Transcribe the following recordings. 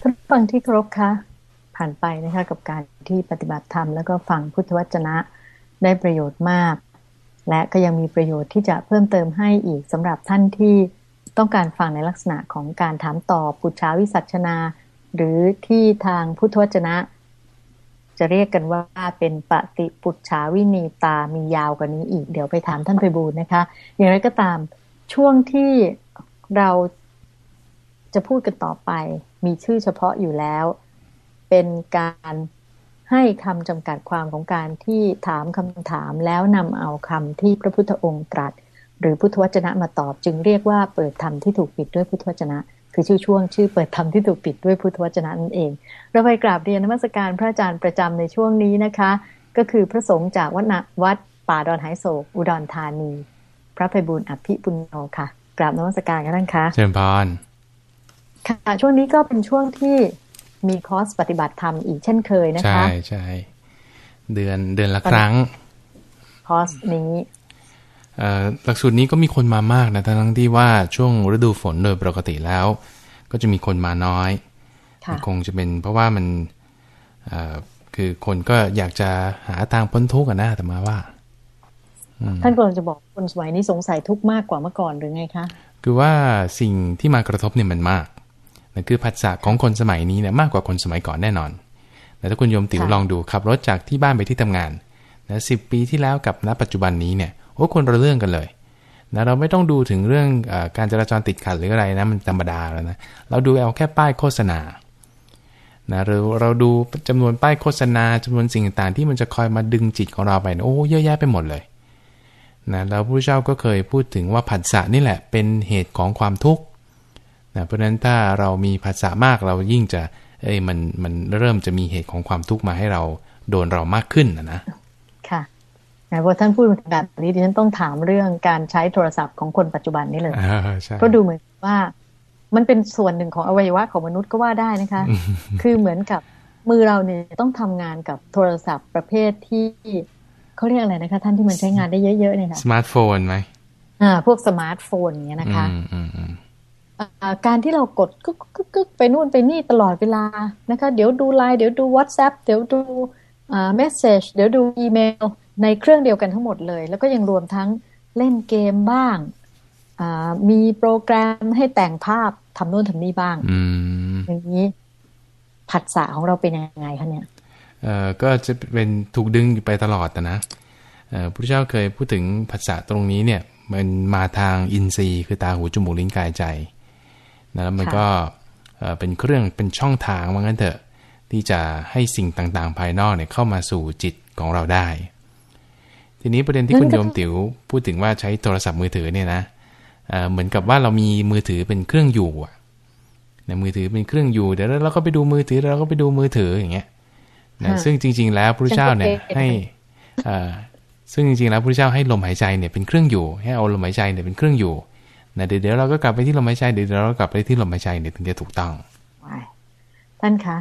ท่านฟังที่เคารพคะผ่านไปนะคะกับการที่ปฏิบัติธรรมแล้วก็ฟังพุทธวจนะได้ประโยชน์มาก และก็ยังมีประโยชน์ที่จะเพิ่มเติมให้อีกสำหรับท่านที่ต้องการฟังในลักษณะของการถามตอบปุจฉาวิสัชนา หรือที่ทางพุทธวจนะ จะเรียกกันว่าเป็นปฏิปุจฉาวินีตามียาวกว่านี้อีก เดี๋ยวไปถามท่านไปบูลนะคะ อย่างไรก็ตามช่วงที่เราจะพูดกันต่อไป มีชื่อเฉพาะอยู่แล้ว เป็นการให้คำจำกัดความของการที่ถามคำถามแล้วนำเอาคำที่พระพุทธองค์ตรัส หรือพุทธวจนะมาตอบ จึงเรียกว่าเปิดธรรมที่ถูกปิดด้วยพุทธวจนะ คือชื่อช่วงชื่อเปิดธรรมที่ถูกปิดด้วยพุทธวจนะนั่นเอง เราไปกราบเรียนนมัสการพระอาจารย์ประจำในช่วงนี้นะคะ ก็คือพระสงฆ์จากวัดวัดป่าดอนหโศกอุดรธานี พระภัยบุญอภิปุณโญค่ะ กราบนมัสการกันท่านคะเชิญพร ค่ะช่วงนี้ก็เป็นช่วงที่มีคอร์สปฏิบัติธรรมอีกเช่นเคยนะคะ ใช่ใช่เดือนเดือนละครั้ง คอร์สนี้เอ่อหลักสูตรนี้ก็มีคนมามากนะทั้งที่ว่าช่วงฤดูฝนโดยปกติแล้ว ก็จะมีคนมาน้อยค่ะคงจะเป็นเพราะว่ามันเอ่อคือคนก็อยากจะหาทางพ้นทุกข์กันนะแต่มาว่าอืมท่านกำลังจะบอกคนสมัยนี้สงสัยทุกข์มากกว่าเมื่อก่อนหรือไงคะ คือว่าสิ่งที่มากระทบเนี่ยมันมาก นะคือผัสสะของคนสมัยนี้เนี่ยมากกว่าคนสมัยก่อนแน่นอนแต่ถ้าคุณโยมติ๋วค่ะลองดูขับรถจากที่บ้านไปที่ทำงานนะสิปีที่แล้วกับณปัจจุบันนี้เนี่ยโอ้คนละเรื่องกันเลยนะเราไม่ต้องดูถึงเรื่องเออการจราจรติดขัดหรืออะไรนะมันธรรมดาแล้วนะเราดูเอาแค่ป้ายโฆษณานะเราเราดูจำนวนป้ายโฆษณาจำนวนสิ่งต่างๆที่มันจะคอยมาดึงจิตของเราไปนะโอ้เยอะแยะไปหมดเลยนะแล้วพระพุทธเจ้าก็เคยพูดถึงว่าผัสสะนี่แหละเป็นเหตุของความทุกข์ นะเพราะฉะนั้นถ้าเรามีผัสสะมากเรายิ่งจะ เอ้ยมันมันเริ่มจะมีเหตุของความทุกข์มาให้เราโดนเรามากขึ้นนะนะค่ะแต่พอท่านพูดแบบนี้ดิฉันต้องถามเรื่องการใช้โทรศัพท์ของคนปัจจุบันนี้เลยอ่าใช่เพราะดูเหมือนว่ามันเป็นส่วนหนึ่งของอวัยวะของมนุษย์ก็ว่าได้นะคะ คือเหมือนกับมือเราเนี่ยต้องทำงานกับโทรศัพท์ประเภทที่เขาเรียกอะไรนะคะ ท่านที่มันใช้งานได้เยอะๆเนี่ยค่ะสมาร์ทโฟนไหมอ่า พวกสมาร์ทโฟนอย่างเงี้ยนะคะอืมอืมอืมอ่า การที่เรากดกึกกึกกึกไปนู่นไปนี่ตลอดเวลานะคะ เดี๋ยวดูไลน์เดี๋ยวดู WhatsApp เดี๋ยวดูอ่า message เดี๋ยวดูอีเมล ในเครื่องเดียวกันทั้งหมดเลย แล้วก็ยังรวมทั้งเล่นเกมบ้างอ่ามีโปรแกรมให้แต่งภาพทำโน่นทำนี่บ้างอืมอย่างนี้ผัสสะของเราเป็นยังไงคะเนี่ยเอ่อก็จะเป็นถูกดึงอยู่ไปตลอดนะนะเอ่อพระพุทธเจ้าเคยพูดถึงภาษาตรงนี้เนี่ย มันมาทางอินทรีย์คือตาหูจมูกลิ้นกายใจ นะแล้วมันค่ะก็เอ่อเป็นเครื่องเป็นช่องทางว่างั้นเถอะที่จะให้สิ่งต่างๆ ภายนอกเนี่ยเข้ามาสู่จิตของเราได้ ทีนี้ประเด็นที่คุณโยมติ๋วพูดถึงว่าใช้โทรศัพท์มือถือเนี่ยนะเอ่อเหมือนกับว่าเรามีมือถือเป็นเครื่องอยู่อะนะมือถือเป็นเครื่องอยู่เดี๋ยวเราก็ไปดูมือถือเราก็ไปดูมือถืออย่างเงี้ยนะค่ะซึ่งจริง ๆ แล้วพระพุทธเจ้าเนี่ยฉันก็เป็นให้เอ่อซึ่งจริงๆแล้วพระพุทธเจ้าให้ลมหายใจเนี่ยเป็นเครื่องอยู่ ให้เอาลมหายใจเนี่ยเป็นเครื่องอยู่ นะเดี๋ยวเดี๋ยวเราก็กลับไปที่ลมหายใจเดี๋ยวเราก็กลับไปที่ลมหายใจเนี่ยถึงจะถูกต้องว้ายท่านคะ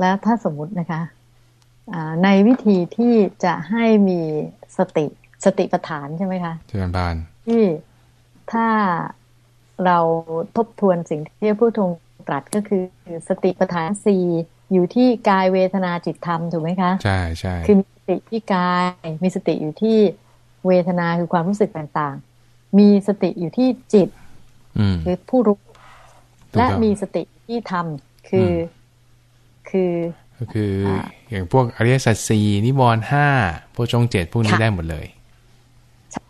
แล้วถ้าสมมุตินะคะอ่าในวิธีที่จะให้มีสติสติปัฏฐานใช่ไหมคะเจริญพานที่ถ้าเราทบทวนสิ่งที่พระพุทธองค์ตรัสก็คือสติปัฏฐานสี่อยู่ที่กายเวทนาจิตธรรมถูกไหมคะใช่ใช่คือมีสติที่กายมีสติอยู่ที่เวทนาคือความรู้สึกต่างๆ มีสติอยู่ที่จิตอืมคือผู้รู้ถูกและต้องมีสติที่ธรรมคืออคือก็คืออาอย่างพวกอริยสัจสี่นิวรณ์ห้าพวกจงเจ็ดพวกนี้ค่ะได้หมดเลย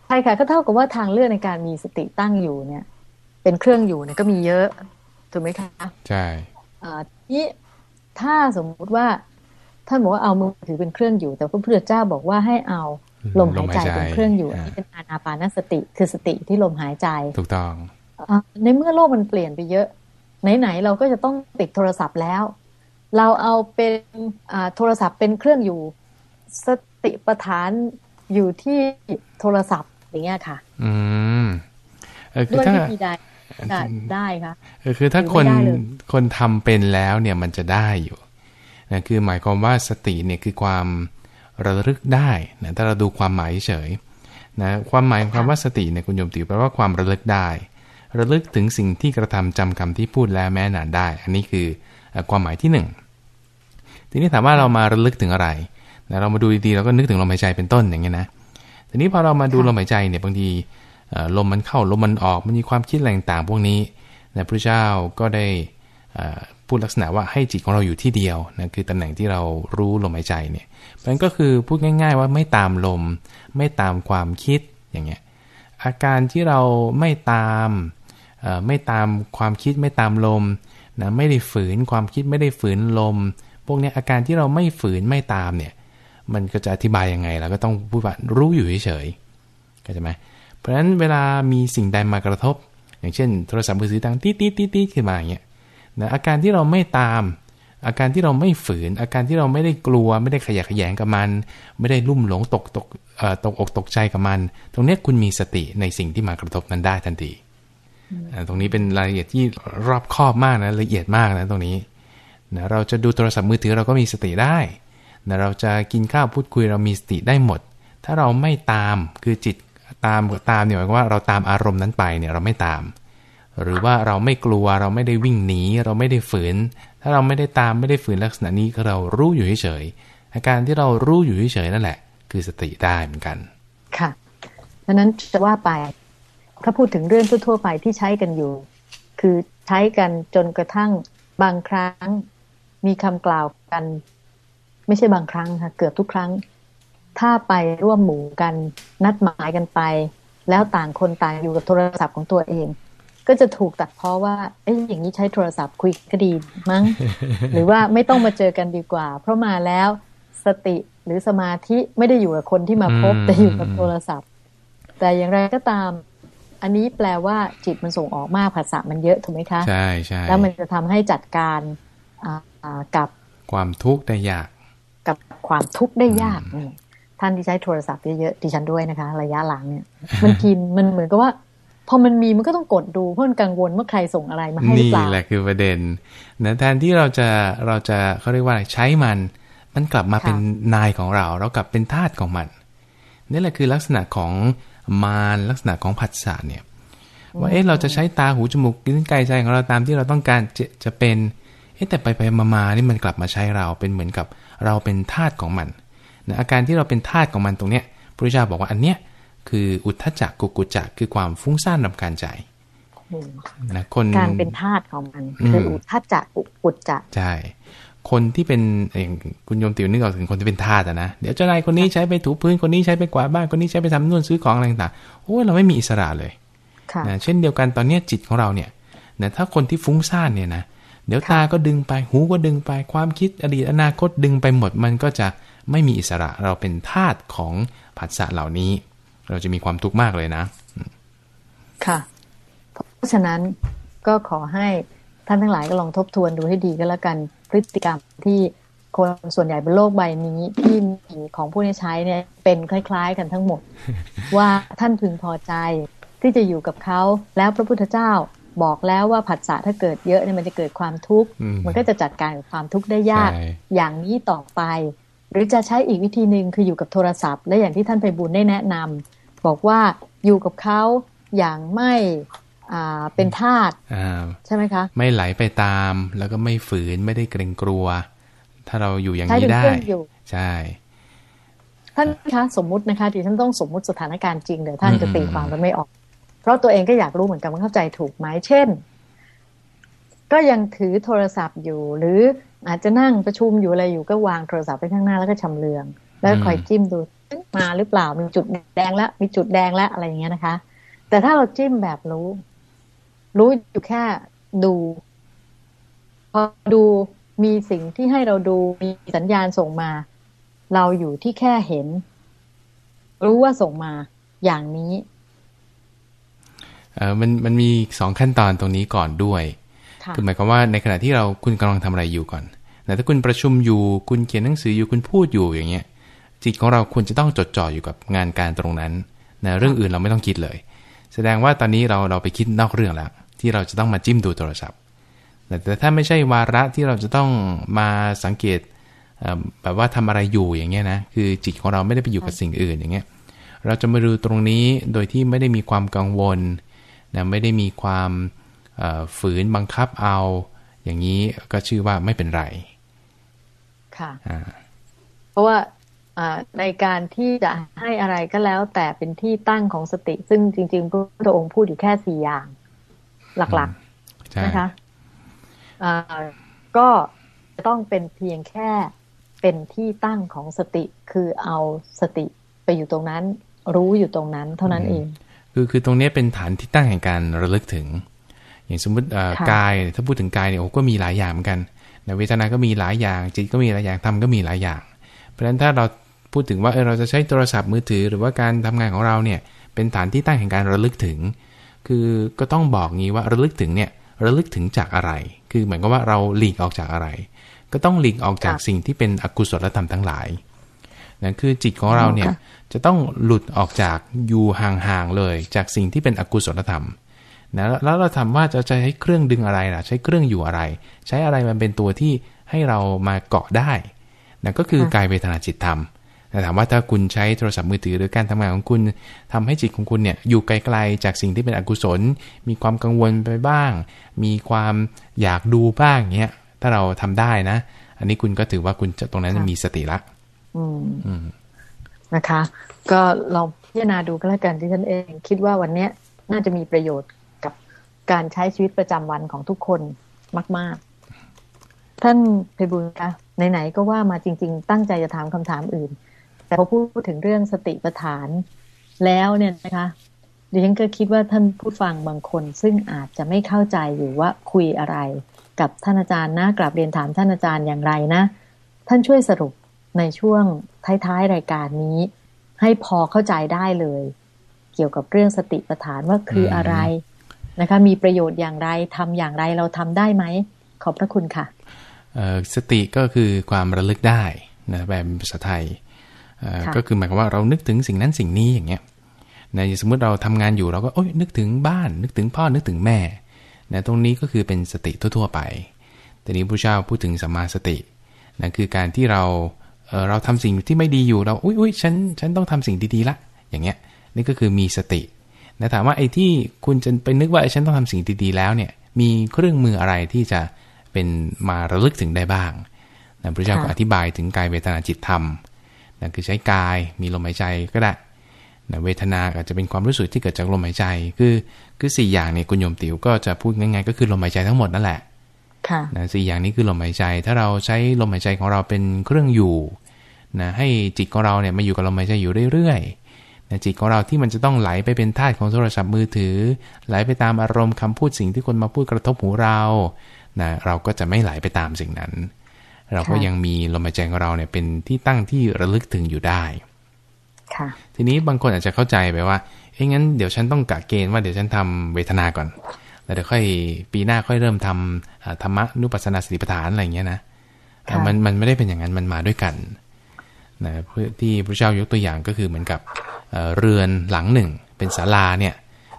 ใช่ค่ะ ก็เท่ากับว่าทางเลือกในการมีสติตั้งอยู่เนี่ย เป็นเครื่องอยู่เนี่ยก็มีเยอะ ถูกไหมคะใช่อ่าทีนี้ถ้าสมมุติว่าท่านบอกว่าเอามือถือเป็นเครื่องอยู่ แต่พระพุทธเจ้าบอกว่าให้เอา ลมหายใจเป็นเครื่องอยู่อันนี้เป็นอานาปานสติ คือสติที่ลมหายใจถูกต้องอ่าในเมื่อโลกมันเปลี่ยนไปเยอะ ไหนๆเราก็จะต้องติดโทรศัพท์แล้ว เราเอาเป็นอ่าโทรศัพท์เป็นเครื่องอยู่ สติปัฏฐานอยู่ที่โทรศัพท์อย่างเงี้ยค่ะ อืมเออคือด้วยถ้าวิธีใดจะได้คะเออคือถ้าหรือคนไม่ได้เลยคนทำเป็นแล้วเนี่ยมันจะได้อยู่นะคือหมายความว่าสติเนี่ยคือความ ระลึกได้นะถ้าเราดูความหมายเฉยนะความหมายของคำว่าสติเนี่ยคุณโยมติวแปลว่าความระลึกได้ ระลึกถึงสิ่งที่กระทำจำคำที่พูดแล้วแม้นานได้ อันนี้คือความหมายที่ 1 ทีนี้ถามว่าเรามาระลึกถึงอะไรนะเรามาดูดีๆเราก็นึกถึงลมหายใจเป็นต้นอย่างเงี้ยนะทีนี้พอเรามาดูลมหายใจเนี่ยบางทีลมมันเข้าลมมันออกมันมีความคิดอะไรต่างๆพวกนี้นะพระเจ้าก็ได้ พูดลักษณะว่าให้จิตของเราอยู่ที่เดียวนะคือตำแหน่งที่เรารู้ลมหายใจเนี่ยมันก็คือพูดง่าย ๆ ว่าไม่ตามลม ไม่ตามความคิดอย่างเงี้ยอาการที่เราไม่ตามไม่ตามความคิดไม่ตามลมนะไม่ได้ฝืนความคิดไม่ได้ฝืนลม พวกนี้อาการที่เราไม่ฝืนไม่ตามเนี่ยมันก็จะอธิบายยังไงเราก็ต้องพูดว่ารู้อยู่เฉยๆเข้าใจไหมเพราะฉะนั้นเวลามีสิ่งใดมากระทบ อย่างเช่น โทรศัพท์มือถือดังตีตีตีตีขึ้นมาอย่างเงี้ย นะอาการที่เราไม่ตาม อาการที่เราไม่ฝืน อาการที่เราไม่ได้กลัว ไม่ได้ขยะแขยงกับมัน ไม่ได้ลุ่มหลงตกตกตกอกตกใจกับมัน ตรงนี้คุณมีสติในสิ่งที่มากระทบนั้นได้ทันทีตรงนี้เป็นรายละเอียดที่รอบคอบมากนะละเอียดมากนะตรงนี้นะเราจะดูโทรศัพท์มือถือเราก็มีสติได้นะเราจะกินข้าวพูดคุยเรามีสติได้หมด ถ้าเราไม่ตามคือจิตตามตามเนี่ยหมายความว่าเราตามอารมณ์นั้นไปเนี่ยเราไม่ตาม หรือว่าเราไม่กลัวเราไม่ได้วิ่งหนีเราไม่ได้ฝืน ถ้าเราไม่ได้ตามไม่ได้ฝืนลักษณะนี้เรารู้อยู่เฉยอาการที่เรารู้อยู่เฉยนั่นแหละ คือสติได้เหมือนกัน ค่ะดังนั้นจะว่าไป ถ้าพูดถึงเรื่องทั่วๆไปที่ใช้กันอยู่ คือใช้กันจนกระทั่งบางครั้ง มีคำกล่าวกัน ไม่ใช่บางครั้งค่ะ เกือบทุกครั้ง ถ้าไปร่วมหมู่กัน นัดหมายกันไป แล้วต่างคนต่างอยู่กับโทรศัพท์ของตัวเอง ก็จะถูกตัดเพราะว่าเอ้ยอย่างนี้ใช้โทรศัพท์คุยก็ดีมั้ง หรือว่าไม่ต้องมาเจอกันดีกว่า เพราะมาแล้วสติหรือสมาธิไม่ได้อยู่กับคนที่มาพบแต่อยู่กับโทรศัพท์ แต่อย่างไรก็ตาม อันนี้แปลว่าจิตมันส่งออกมากภาษามันเยอะถูกไหมคะใช่ใช่แล้วมันจะทำให้จัดการกับความทุกข์ได้ยาก กับความทุกข์ได้ยากนี่ท่านที่ใช้โทรศัพท์เยอะๆดิฉันด้วยนะคะ ระยะหลังเนี่ย มันกินมันเหมือนกับว่า พอมันมีมันก็ต้องกดดูเพราะมันกังวลเมื่อใครส่งอะไรมาให้หรือเปล่านี่แหละคือประเด็นนะแทนที่เราจะเราจะเขาเรียกว่าใช้มัน มันกลับมาเป็นนายของเรา เรากลับเป็นทาสของมันนี่แหละคือลักษณะของมารลักษณะของผัสสะเนี่ยว่าเอ๊ะเราจะใช้ตาหูจมูกลิ้นกายใจของเราตามที่เราต้องการจะจะเป็นเอ๊ะแต่ไปไปมามานี่มันกลับมาใช้เราเป็นเหมือนกับเราเป็นทาสของมันนะอาการที่เราเป็นทาสของมันตรงเนี้ยพระพุทธเจ้าบอกว่าอันเนี้ย คืออุทธจักกุกุจักคือความฟุ้งซ่านรำการใจนะคนการเป็นธาตุของมันคืออุทธจักกุกุจักใช่คนที่เป็นอย่างคุณโยมติวนึกออกถึงคนที่เป็นทาสนะเดี๋ยวเจ้านายคนนี้ใช้ไปถูพื้นคนนี้ใช้ไปกวาดบ้านคนนี้ใช้ไปทำนู่นซื้อของอะไรต่างๆโอ้เราไม่มีอิสระเลยนะเช่นเดียวกันตอนนี้จิตของเราเนี่ยนะถ้าคนที่ฟุ้งซ่านเนี่ยนะเดี๋ยวตาก็ดึงไปหูก็ดึงไปความคิดอดีตอนาคตดึงไปหมดมันก็จะไม่มีอิสระเราเป็นทาสของผัสสะเหล่านี้ เราจะมีความทุกข์มากเลยนะ ค่ะ เพราะฉะนั้นก็ขอให้ท่านทั้งหลายก็ลองทบทวนดูให้ดีก็แล้วกันพฤติกรรมที่คนส่วนใหญ่บนโลกใบนี้ที่มีของผู้นี้ใช้เนี่ยเป็นคล้าย ๆ กันทั้งหมด ว่าท่านพึงพอใจที่จะอยู่กับเขาแล้วพระพุทธเจ้าบอกแล้วว่าผัสสะถ้าเกิดเยอะเนี่ยมันจะเกิดความทุกข์มันก็จะจัดการกับความทุกข์ได้ยากอย่างนี้ต่อไป หรือจะใช้อีกวิธีหนึ่งคืออยู่กับโทรศัพท์ และอย่างที่ท่านไปบุญได้แนะนำ บอกว่าอยู่กับเขาอย่างไม่เป็นทาสใช่ไหมคะ ไม่ไหลไปตาม แล้วก็ไม่ฝืนไม่ได้เกรงกลัว ถ้าเราอยู่อย่างนี้ได้ใช่ท่านคะสมมุตินะคะที่ท่านต้องสมมุติสถานการณ์จริงเดี๋ยวท่านจะตีความแล้วไม่ออก เพราะตัวเองก็อยากรู้เหมือนกันว่าเข้าใจถูกไหมเช่น ก็ยังถือโทรศัพท์อยู่ หรืออาจจะนั่งประชุมอยู่อะไรอยู่ก็วางโทรศัพท์ไปข้างหน้าแล้วก็ชำเลือง แล้วคอยจิ้มดู มาหรือเปล่ามีจุดแดงแล้วมีจุดแดงแล้วอะไรอย่างเงี้ยนะคะ แต่ถ้าเราจิ้มแบบรู้ รู้อยู่แค่ดู พอดูมีสิ่งที่ให้เราดูมีสัญญาณส่งมา เราอยู่ที่แค่เห็น รู้ว่าส่งมาอย่างนี้เออมันมันมีสองขั้นตอนตรงนี้ก่อนด้วยคือหมายความว่าในขณะที่เราคุณกำลังทำอะไรอยู่ก่อนแต่ถ้าคุณประชุมอยู่ คุณเขียนหนังสืออยู่คุณพูดอยู่อย่างเงี้ย จิตของเราควรจะต้องจดจ่ออยู่กับงานการตรงนั้นนะเรื่องอื่นเราไม่ต้องคิดเลย แสดงว่าตอนนี้เราเราไปคิดนอกเรื่องแล้วที่เราจะต้องมาจิ้มดูโทรศัพท์แต่ถ้าไม่ใช่วาระที่เราจะต้องมาสังเกตแบบว่าทำอะไรอยู่อย่างเงี้ยนะคือจิตของเราไม่ได้ไปอยู่กับสิ่งอื่นอย่างเงี้ยเราจะมาดูตรงนี้โดยที่ไม่ได้มีความกังวลนะไม่ได้มีความฝืนบังคับเอา อย่างนี้ก็ชื่อว่าไม่เป็นไร ค่ะเพราะว่า ในการที่จะให้อะไรก็แล้ว แต่เป็นที่ตั้งของสติ ซึ่งจริงๆพระพุทธองค์พูดอยู่แค่สี่อย่าง หลักๆนะคะก็จะต้องเป็นเพียงแค่เป็นที่ตั้งของสติคือเอาสติไปอยู่ตรงนั้น รู้อยู่ตรงนั้น เท่านั้นเอง คือคือตรงนี้เป็นฐานที่ตั้งแห่งการระลึกถึง อย่างสมมติกายถ้าพูดถึงกายเนี่ยโอ้ก็มีหลายอย่างเหมือนกันในเวทนาก็มีหลายอย่างจิตก็มีหลายอย่างธรรมก็มีหลายอย่าง เพราะฉะนั้นถ้าเรา พูดถึงว่าเออเราจะใช้โทรศัพท์มือถือ หรือว่าการทำงานของเราเนี่ยเป็นฐานที่ตั้งแห่งการระลึกถึง คือก็ต้องบอกงี้ว่าระลึกถึงเนี่ยระลึกถึงจากอะไร คือเหมือนกับว่าเราหลีกออกจากอะไร ก็ต้องหลีกออกจากสิ่งที่เป็นอกุศลธรรมทั้งหลายนั่นคือจิตของเราเนี่ยจะต้องหลุดออกจากอยู่ห่างๆเลย จากสิ่งที่เป็นอกุศลธรรมนะแล้วเราทำว่าจะใช้เครื่องดึงอะไรล่ะ ใช้เครื่องอยู่อะไร ใช้อะไรมันเป็นตัวที่ให้เรามาเกาะได้นั่นก็คือกายเวทนาจิตธรรม แต่ถามว่าถ้าคุณใช้โทรศัพท์มือถือหรือการทำงานของคุณทำให้จิตของคุณเนี่ยอยู่ไกลๆจากสิ่งที่เป็นอกุศล มีความกังวลไปบ้าง มีความอยากดูบ้างเงี้ยถ้าเราทำได้นะ อันนี้คุณก็ถือว่าคุณจะตรงนั้นจะมีสติละอืมนะคะ ก็ลองพิจารณาดูก็แล้วกันที่ฉันเอง คิดว่าวันเนี้ยน่าจะมีประโยชน์กับการใช้ชีวิตประจำวันของทุกคนมาก ๆ ท่านเพบุญคะไหนๆก็ว่ามาจริง ๆ ตั้งใจจะถามคำถามอื่น แต่พอพูดถึงเรื่องสติปัฏฐานแล้วเนี่ยนะคะดิฉันก็คิดว่าท่านผู้ฟังบางคน ซึ่งอาจจะไม่เข้าใจอยู่ว่าคุยอะไร กับท่านอาจารย์นะกลับเรียนถามท่านอาจารย์อย่างไรนะ ท่านช่วยสรุปในช่วงท้ายๆรายการนี้ ให้พอเข้าใจได้เลย เกี่ยวกับเรื่องสติปัฏฐานว่าคืออะไรนะคะ มีประโยชน์อย่างไรทำอย่างไรเราทำได้ไหมขอบพระคุณค่ะสติก็คือความระลึกได้นะแบบภาษาไทย ก็คือหมายความว่าเรานึกถึงสิ่งนั้นสิ่งนี้อย่างเงี้ยในสมมติเราทำงานอยู่เราก็โอ้ยนึกถึงบ้าน นึกถึงพ่อนึกถึงแม่นะตรงนี้ก็คือเป็นสติทั่ว ๆ ไป แต่นี้พระเจ้าพูดถึงสัมมาสตินะคือการที่เราเเราทำสิ่งที่ไม่ดีอยู่เราอุ้ยอุ้ยฉันฉันต้องทำสิ่งดีๆละอย่างเงี้ยนี่ก็คือมีสตินะถามว่าไอ้ที่คุณจะไปนึกว่าไอ้ฉันต้องทำสิ่งดีๆแล้วเนี่ยมีเครื่องมืออะไรที่จะเป็นมาระลึกถึงได้บ้างนะพระเจ้าก็อธิบายถึงกายเวทนาจิตธรรม นะคือใช้กายมีลมหายใจก็ได้นะเวทนาอาจจะเป็นความรู้สึกที่เกิดจากลมหายใจ คือคือสี่อย่างเนี่ยคุณโยมติ๋วก็จะพูดง่ายๆก็คือลมหายใจทั้งหมดนั่นแหละค่ะนะสี่อย่างนี้คือลมหายใจ ถ้าเราใช้ลมหายใจของเราเป็นเครื่องอยู่นะให้จิตของเราเนี่ยมาอยู่กับลมหายใจอยู่เรื่อยๆนะจิตของเราที่มันจะต้องไหลไปเป็นธาตุของโทรศัพท์มือถือ ไหลไปตามอารมณ์คำพูดสิ่งที่คนมาพูดกระทบหูเรานะเราก็จะไม่ไหลไปตามสิ่งนั้น เราก็ยังมีลมหายใจของเราเนี่ยเป็นที่ตั้งที่ระลึกถึงอยู่ได้ค่ะทีนี้บางคนอาจจะเข้าใจไปว่าเอ้งั้นเดี๋ยวฉันต้องกะเกณฑ์ว่าเดี๋ยวฉันทำเวทนาก่อน แล้วเดี๋ยวค่อยปีหน้าค่อยเริ่มทำธรรมะนุปัสสนาสติปัฏฐานอะไรอย่างเงี้ยนะมันมันไม่ได้เป็นอย่างนั้นมันมาด้วยกันนะเพื่อที่พระเจ้ายกตัวอย่างก็คือเหมือนกับเรือนหลังหนึ่ง เป็นศาลาเนี่ย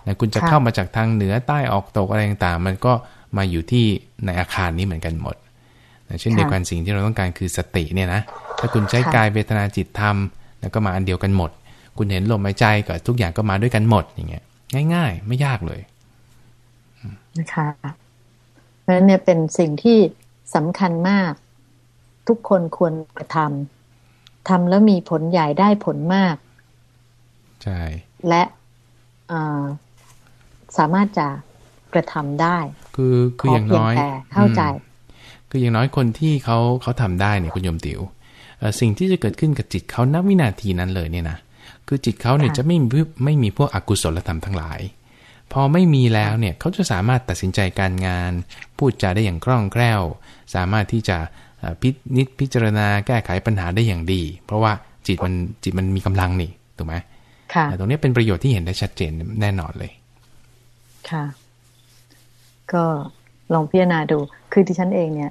นะคุณจะเข้ามาจากทางเหนือใต้ออกตกอะไรต่างๆมันก็มาอยู่ที่ในอาคารนี้เหมือนกันหมด เช่นเดียวกันสิ่งที่เราต้องการคือสติเนี่ยนะถ้าคุณใช้กายเวทนาจิตธรรมแล้วก็มาอันเดียวกันหมด คุณเห็นลมหายใจกับทุกอย่างก็มาด้วยกันหมดอย่างเงี้ย ง่าย ๆ ไม่ยากเลยนะคะเพราะฉะนั้นเนี่ยเป็นสิ่งที่สำคัญมาก ทุกคนควรกระทำทำแล้วมีผลใหญ่ได้ผลมากใช่และสามารถจะกระทำได้ คือคืออย่างน้อยเข้าใจ คืออย่างน้อยคนที่เขาเขาทำได้เนี่ยคุณโยมติว๋วสิ่งที่จะเกิดขึ้นกับจิตเขานับวินาทีนั้นเลยเนี่ยนะคือจิตเขาเนี่ยจะไม่มีไม่มีพวกอกุศลธรรมทั้งหลาย พอไม่มีแล้วเนี่ยเขาจะสามารถตัดสินใจการงาน พูดจาได้อย่างคล่องแคล่ว สามารถที่จะพินิจพิจารณาแก้ไขปัญหาได้อย่างดี เพราะว่าจิตมันจิตมันมีกำลังนี่ถูกไหมค่ะตรงนี้เป็นประโยชน์ที่เห็นได้ชัดเจนแน่นอนเลย ค่ะ ก็ ลองพิจารณาดู คือที่ฉันเองเนี่ย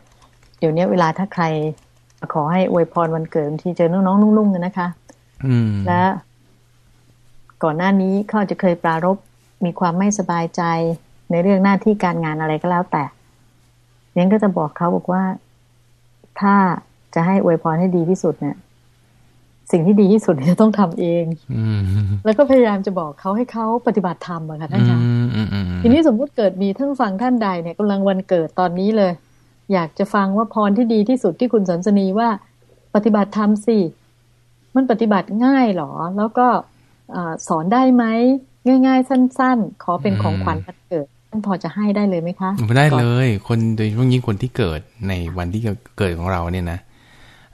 เดี๋ยวนี้เวลาถ้าใครขอให้อวยพรวันเกิดบางทีเจอน้องๆนุ่งๆกันนะคะ อืมและก่อนหน้านี้เขาจะเคยปรารบมีความไม่สบายใจในเรื่องหน้าที่การงานอะไรก็แล้วแต่เนี้ยก็จะบอกเขาบอกว่า ถ้าจะให้อวยพรให้ดีที่สุดเนี่ย สิ่งที่ดีที่สุดจะต้องทำเองแล้วก็พยายามจะบอกเขาให้เขาปฏิบัติธรรมอะค่ะท่านคะ ทีนี้สมมุติเกิดมีท่านฟังท่านใดเนี่ยกำลังวันเกิดตอนนี้เลย อยากจะฟังว่าพรที่ดีที่สุดที่คุณสันสนีว่าปฏิบัติธรรมสิมันปฏิบัติง่ายหรอ แล้วก็สอนได้ไหมง่าย ๆ สั้น ๆ ขอเป็นของขวัญวันเกิดท่านพอจะให้ได้เลยไหมคะไม่ได้เลย คนโดยเฉพาะยิ่งคนที่เกิดในวันที่เกิดของเราเนี่ยนะ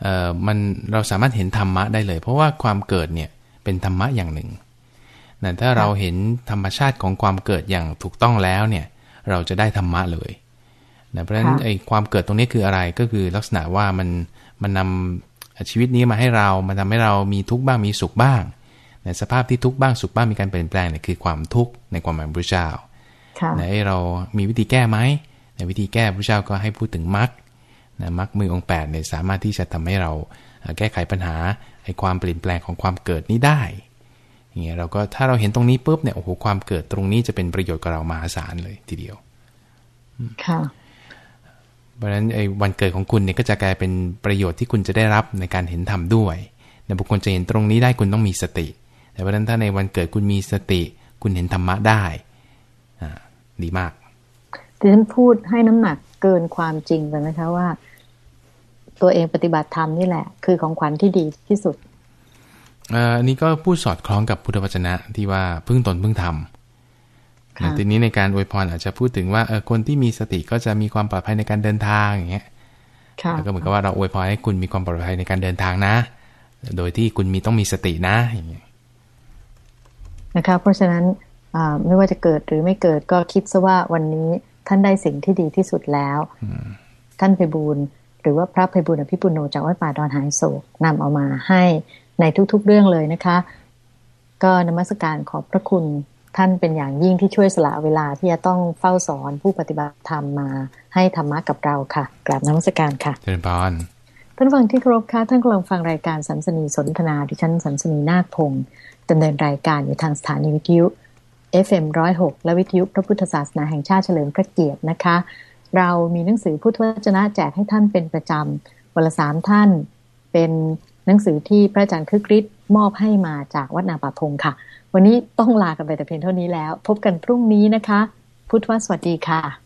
เอ่อมันเราสามารถเห็นธรรมะได้เลย เพราะว่าความเกิดเนี่ยเป็นธรรมะอย่างหนึ่ง นะถ้าเราเห็นธรรมชาติของความเกิดอย่างถูกต้องแล้วเนี่ย เราจะได้ธรรมะเลยนะเพราะฉะนั้นไอ้ความเกิดตรงนี้คืออะไรก็คือลักษณะว่ามันมันนำชีวิตนี้มาให้เรา มันทาให้เรามีทุกข์บ้างมีสุขบ้างในสภาพที่ทุกข์บ้างสุขบ้างมีการเปลี่ยนแปลงเนี่ยคือความทุกข์ในความหมายพระเจ้านะเรามีวิธีแก้ไหมในวิธีแก้พระเจ้าก็ให้พูดถึงมรรคนะมรรคมือองค์8เนี่ยสามารถที่จะทำให้เราแก้ไขปัญหาไอ้ความเปลี่ยนแปลงของความเกิดนี้ได้ อย่างเงี้ยเราก็ถ้าเราเห็นตรงนี้ปุ๊บเนี่ยโอ้โหความเกิดตรงนี้จะเป็นประโยชน์กับเรามหาศาลเลยทีเดียวค่ะเพราะฉะนั้นไอ้วันเกิดของคุณเนี่ยก็จะกลายเป็นประโยชน์ที่คุณจะได้รับในการเห็นธรรมด้วยในบุคคลจะเห็นตรงนี้ได้คุณต้องมีสติ แต่เพราะฉะนั้นถ้าในวันเกิดคุณมีสติ คุณเห็นธรรมะได้อ่าดีมากดิฉันพูดให้น้ำหนักเกินความจริงไปไหมคะว่า ตัวเองปฏิบัติธรรมนี่แหละ คือของขวัญที่ดีที่สุด อันนี้ก็พูดสอดคล้องกับพุทธวจนะที่ว่าพึ่งตนพึ่งธรรมทีนี้ในการอวยพรอาจจะพูดถึงว่าเออคนที่มีสติก็จะมีความปลอดภัยในการเดินทางอย่างเงี้ยแล้วก็เหมือนกับว่าเราอวยพรให้คุณมีความปลอดภัยในการเดินทางนะ โดยที่คุณมีต้องมีสตินะอย่างเงี้ยนะคะเพราะฉะนั้นไม่ว่าจะเกิดหรือไม่เกิดก็คิดซะว่าวันนี้ท่านได้สิ่งที่ดีที่สุดแล้วท่านไปบูรหรือว่าพระไพบุญอภิปุโนจากวัดป่าดอนหายโศกนำเอามาให้ ในทุกๆเรื่องเลยนะคะ ก็นมัสการขอบพระคุณท่านเป็นอย่างยิ่งที่ช่วยสละเวลาที่จะต้องเฝ้าสอนผู้ปฏิบัติธรรมมาให้ธรรมะกับเราค่ะ กราบนมัสการค่ะเจริญพรท่านฟังที่ครบค่ะท่านกำลังฟังรายการสัมสนีสนทนาดิฉันสัมสนีนาคพงศ์ดำเนินรายการอยู่ทางสถานีวิทยุ FM106 และวิทยุพระพุทธศาสนาแห่งชาติเฉลิมพระเกียรตินะคะ เรามีหนังสือพุทธวจนะแจกให้ท่านเป็นประจำวันละสามท่าน เป็น หนังสือที่พระอาจารย์คึกฤทธิ์มอบให้มาจากวัดนาป่าพงค่ะ วันนี้ต้องลากันไปแต่เพียงเท่านี้แล้ว พบกันพรุ่งนี้นะคะ พุทธวสวัสดีค่ะ